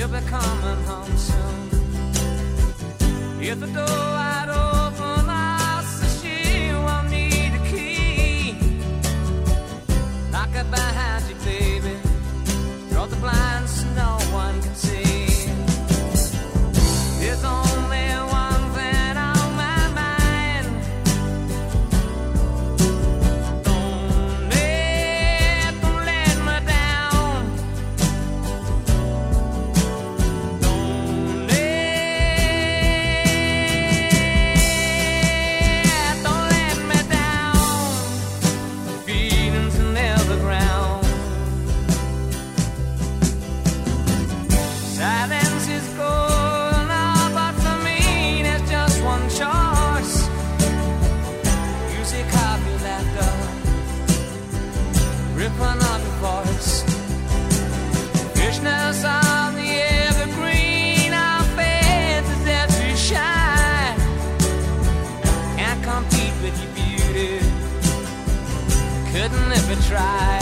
You'll be coming home soon. If the door tried.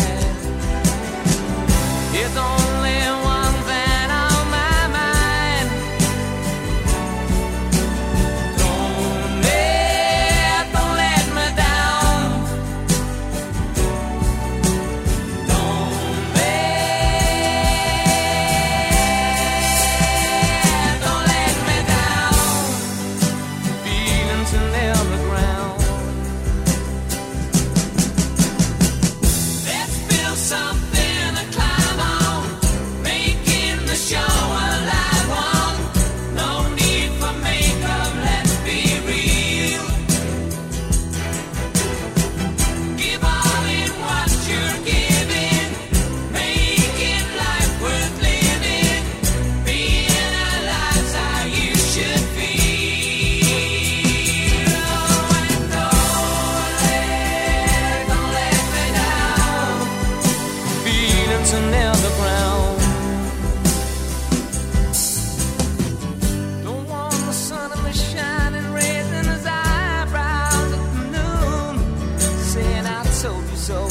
so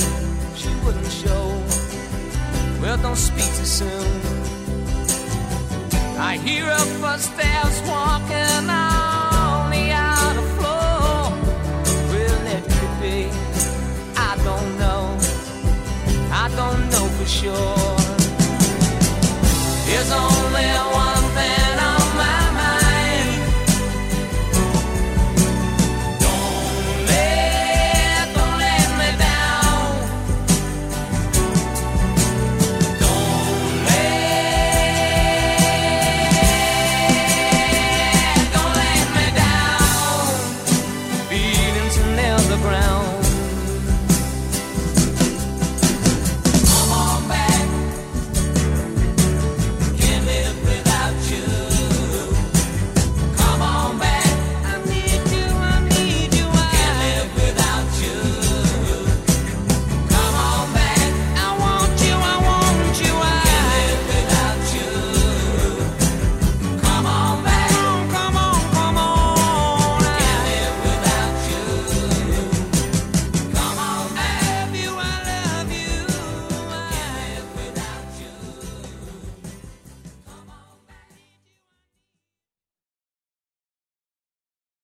she wouldn't show. Well, don't speak too soon. I hear her footsteps walking on the outer floor. Well, it could be? I don't know. I don't know for sure.